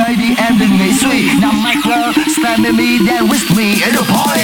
enjoy the ending, sweet. Now michael stand with me, then with me in a party.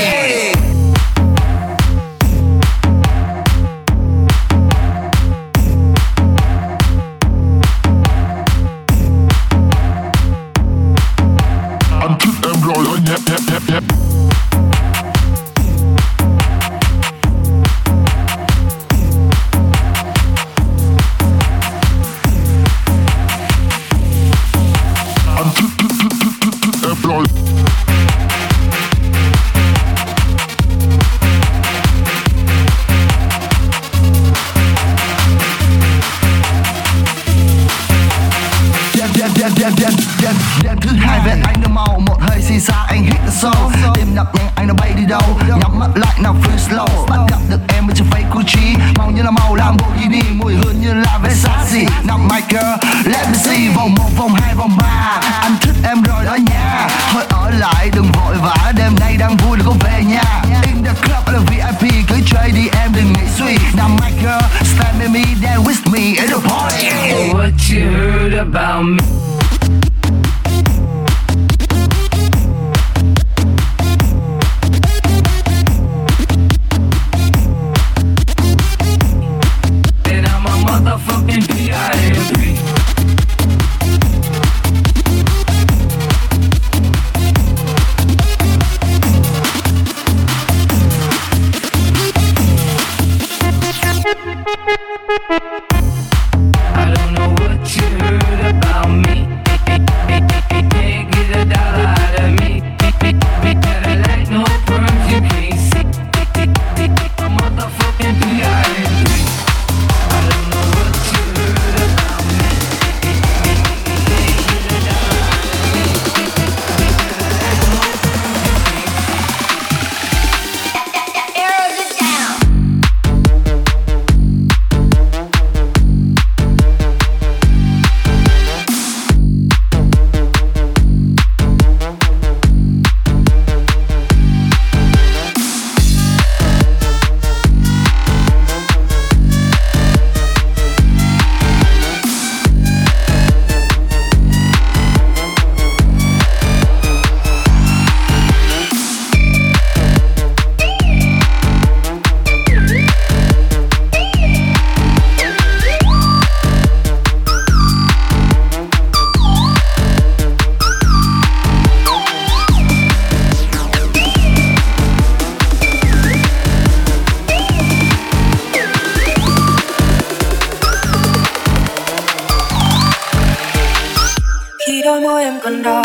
open door.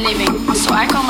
So I come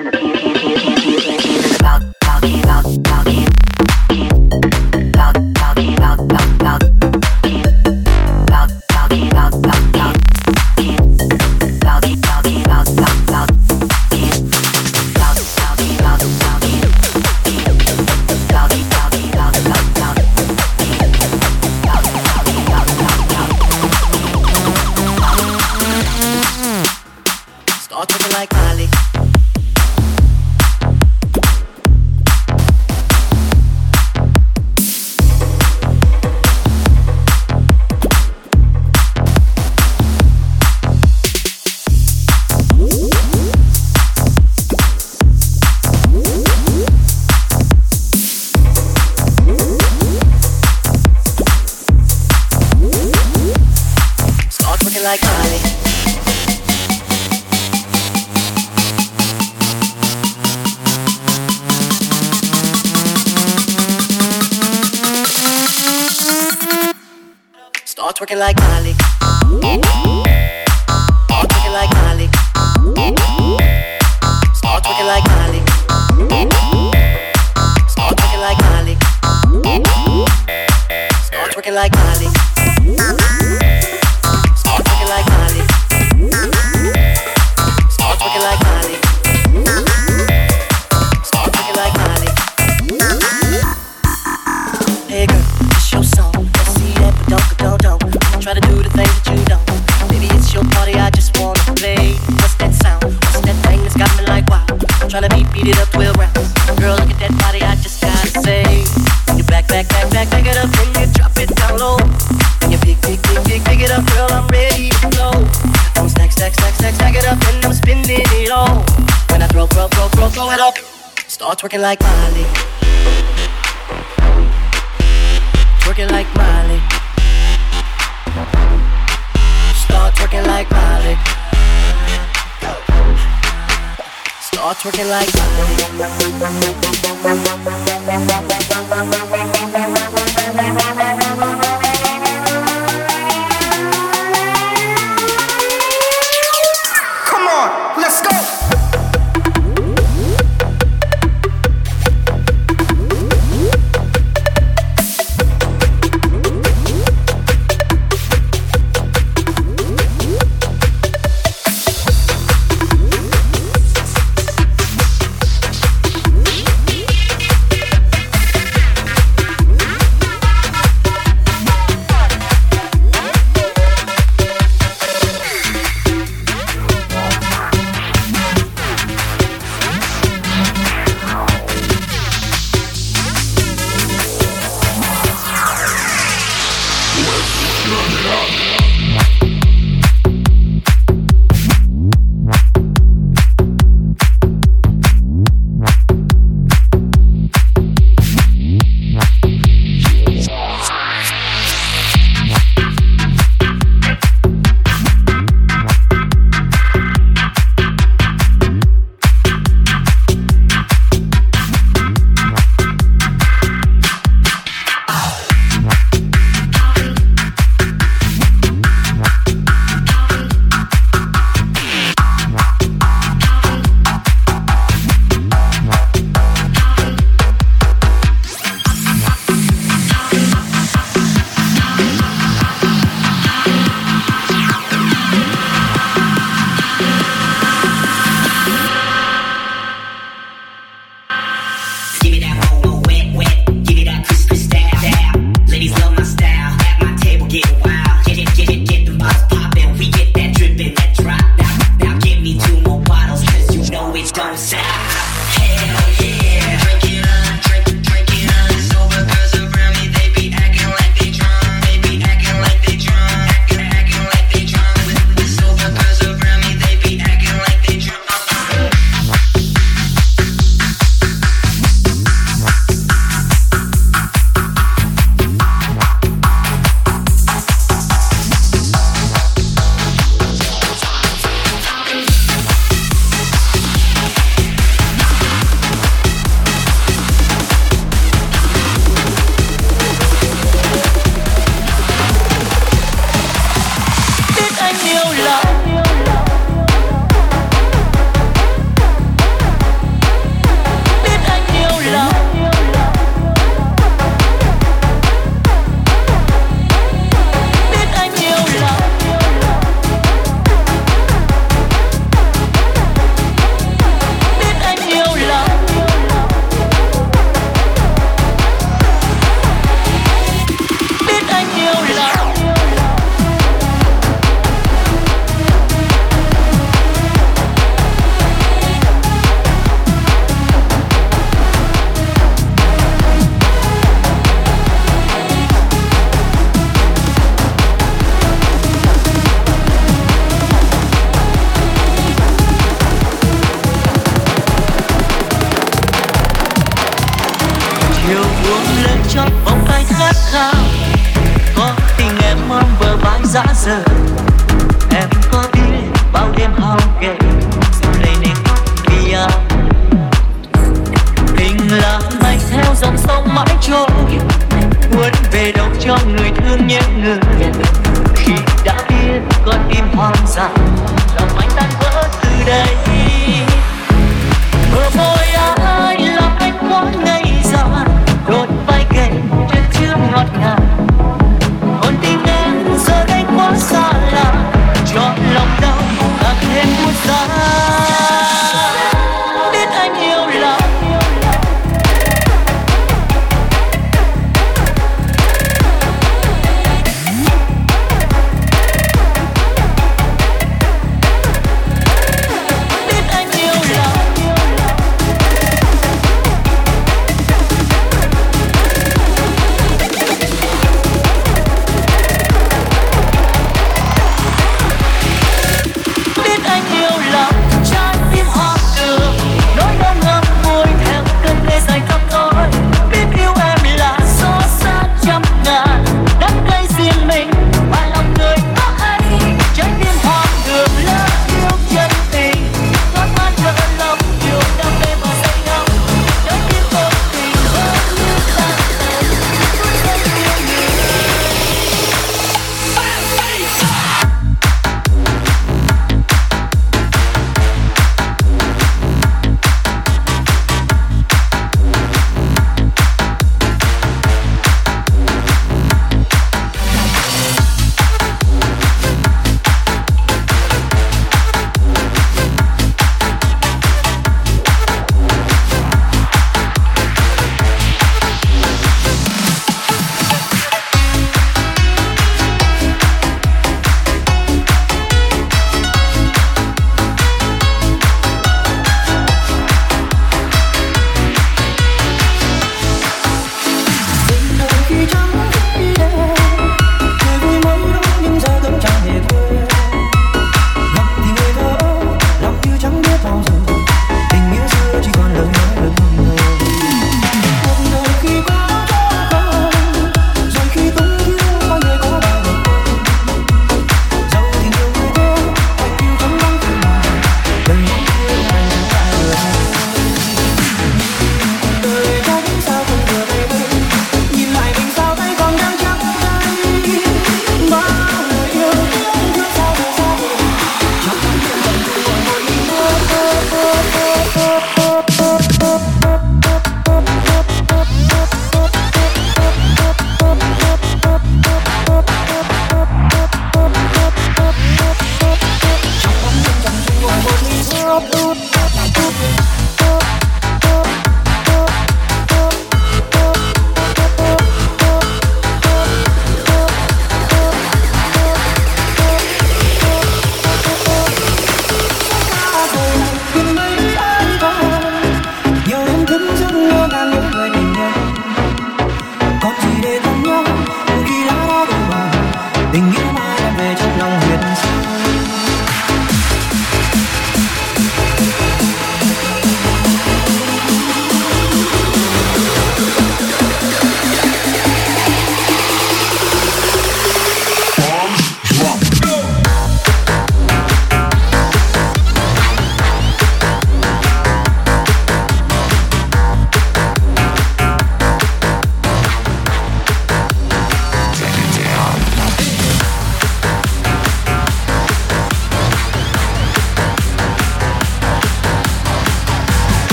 like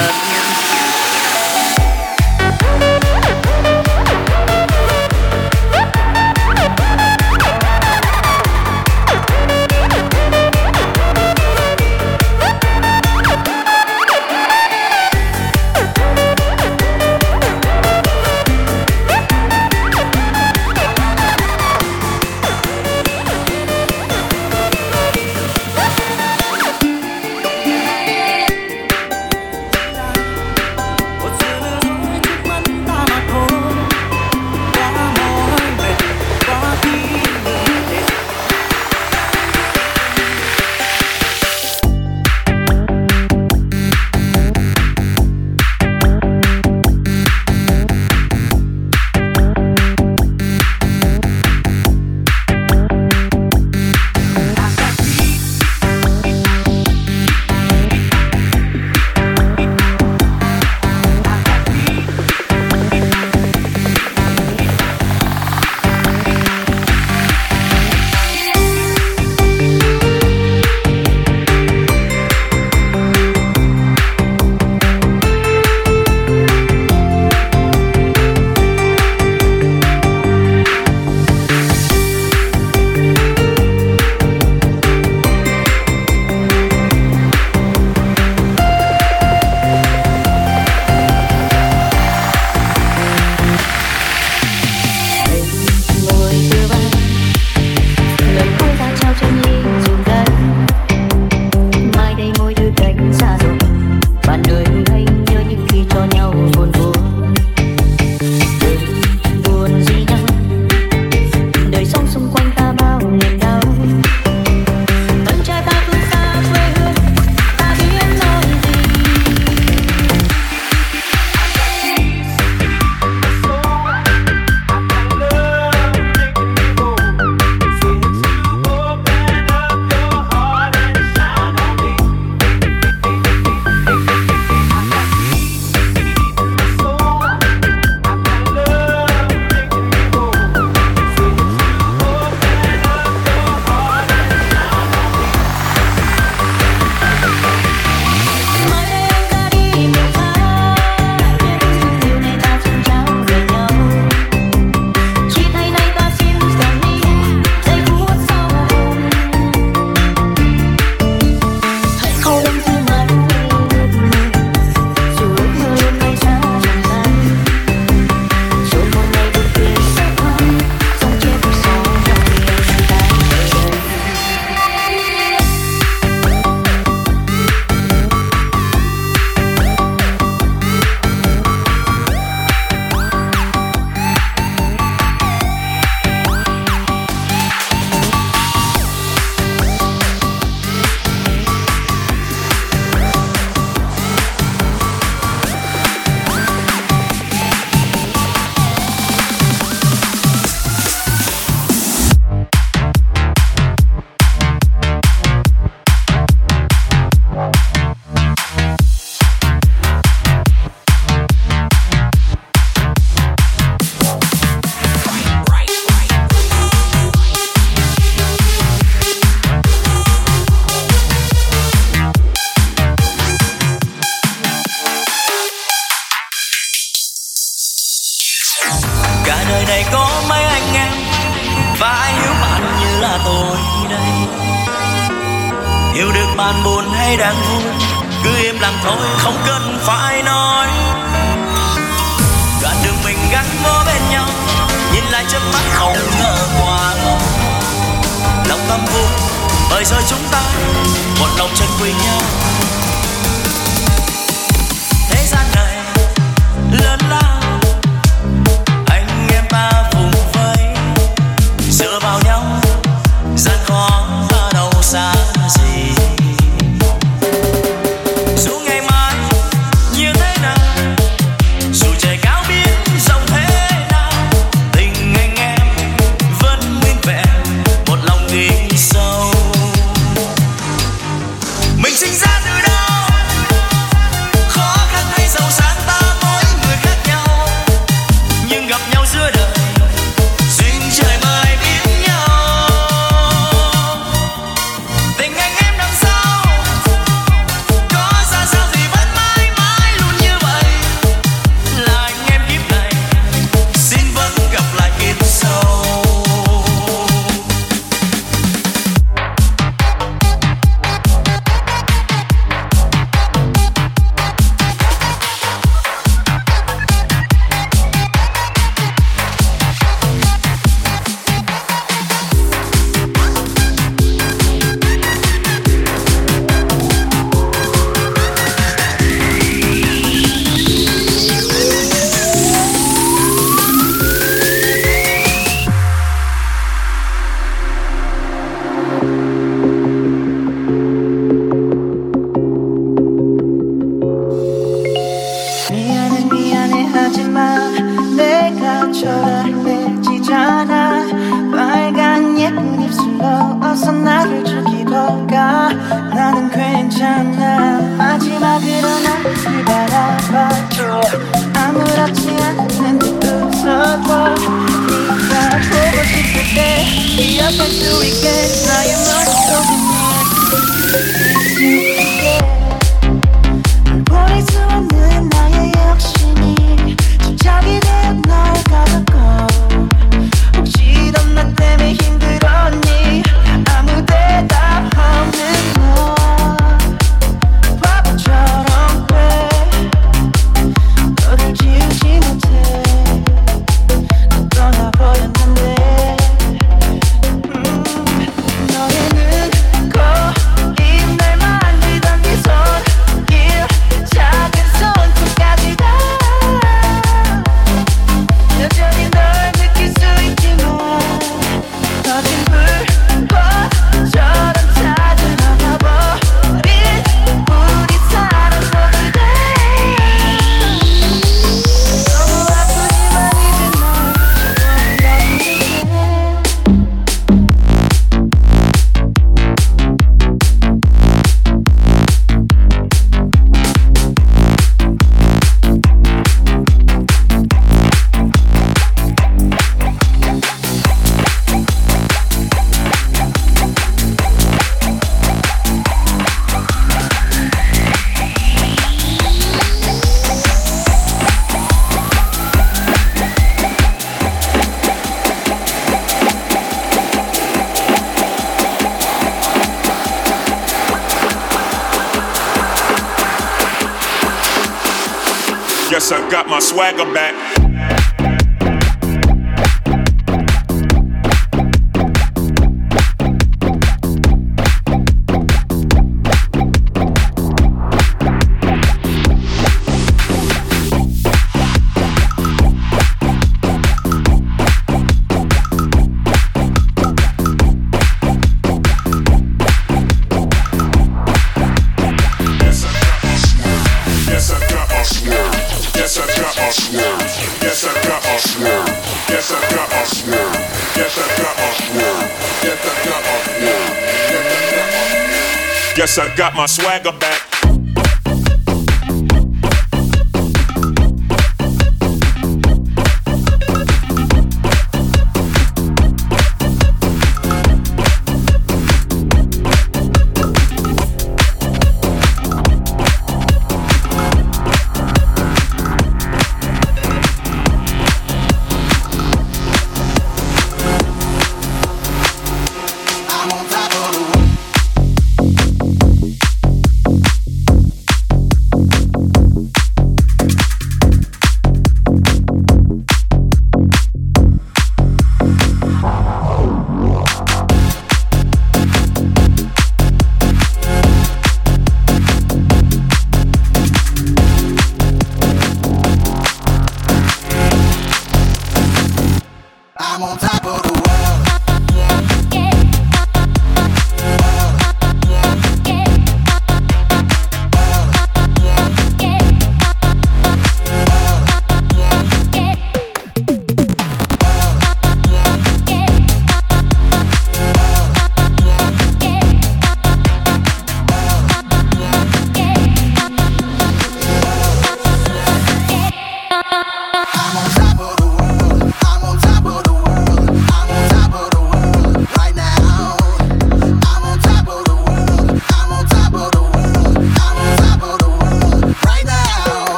and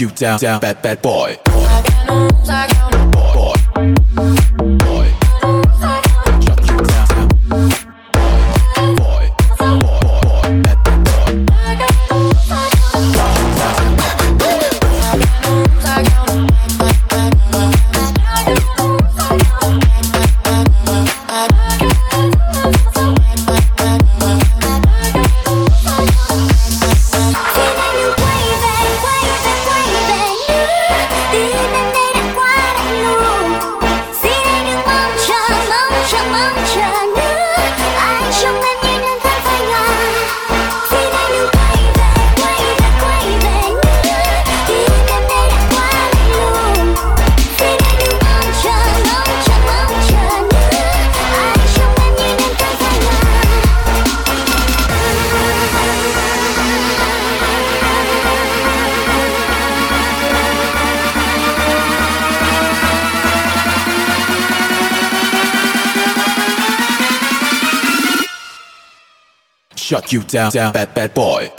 you down, down, bad, bad boy. you down, down, bad, bad boy.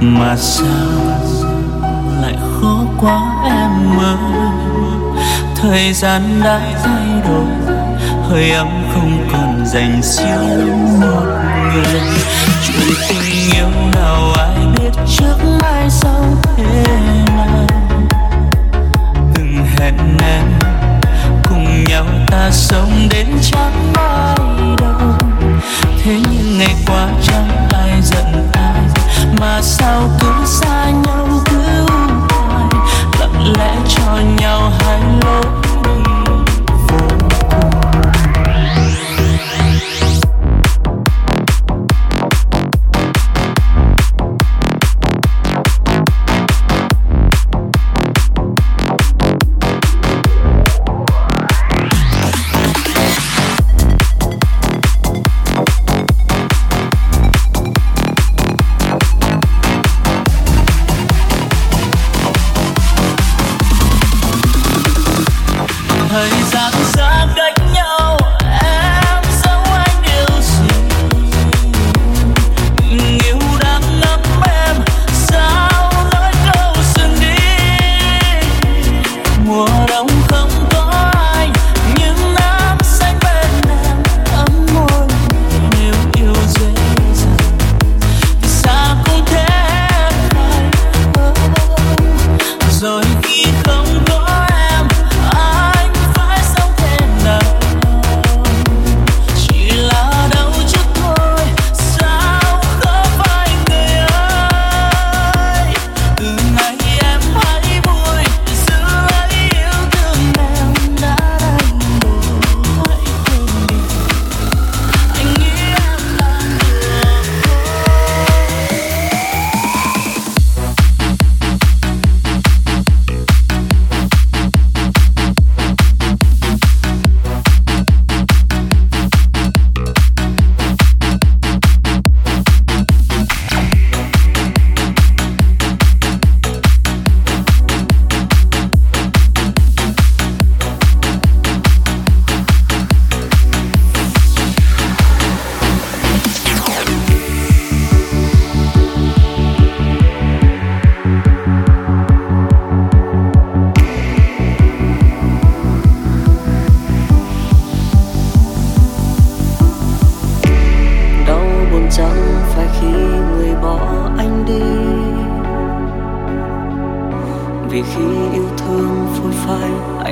Mà sao lại khó quá em ơi? Thời gian đã thay đổi, hơi ấm không còn dành riêng một người. Chuyện tình yêu nào ai biết trước mai sau thế nào? Từng hẹn em, cùng nhau ta sống đến chẳng mai đâu thế nhưng ngày qua chẳng ai giận mà sao cứ xa nhau cứ hoài? Lặng lẽ cho nhau hai lối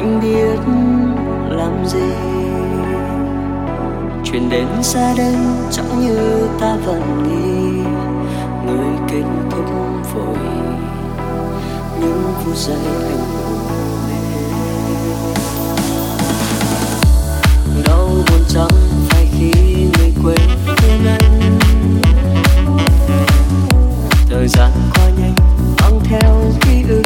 anh biết làm gì. Chuyện đến xa đến chẳng như ta vẫn nghĩ. Người kết thúc vội những phút giây anh đau buồn chẳng phải khi người quên thương anh thời gian qua nhanh, mang theo ký ức.